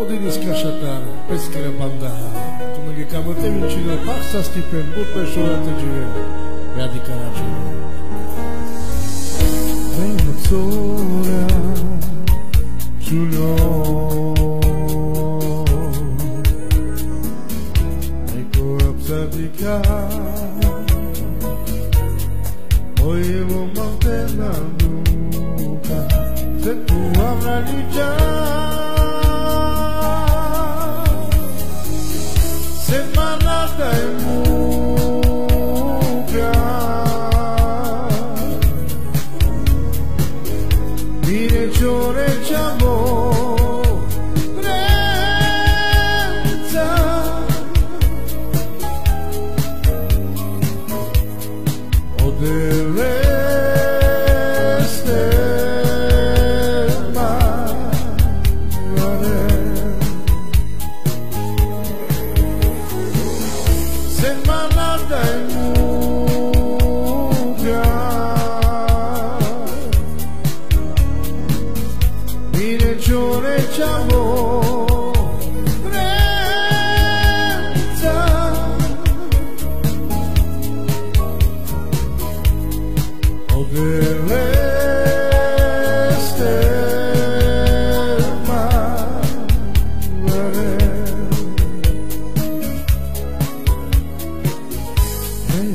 Odidis kashatar, peskele bandara. Tumegi kamote vincino, passa stipen, but persoanate given. Radi karacho. Vengo sola, Giulio. Ecco absadika. Oyevo mantena nunca. Se tu avrai già. Semanata O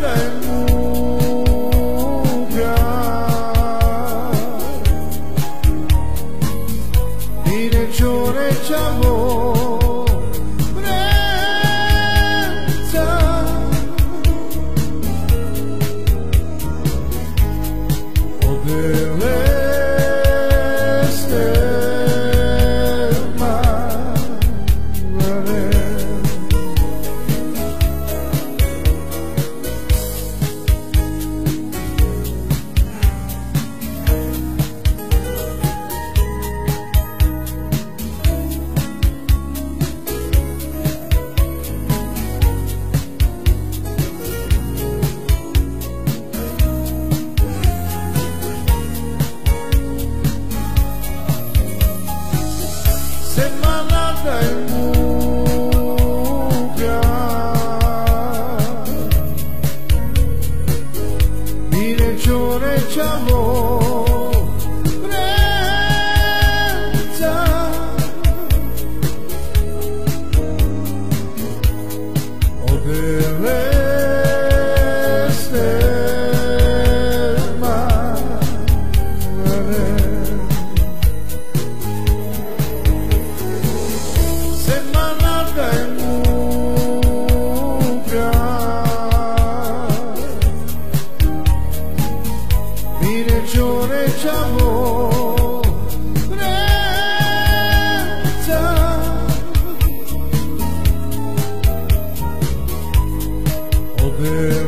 Y Direzione c'amore Semanata river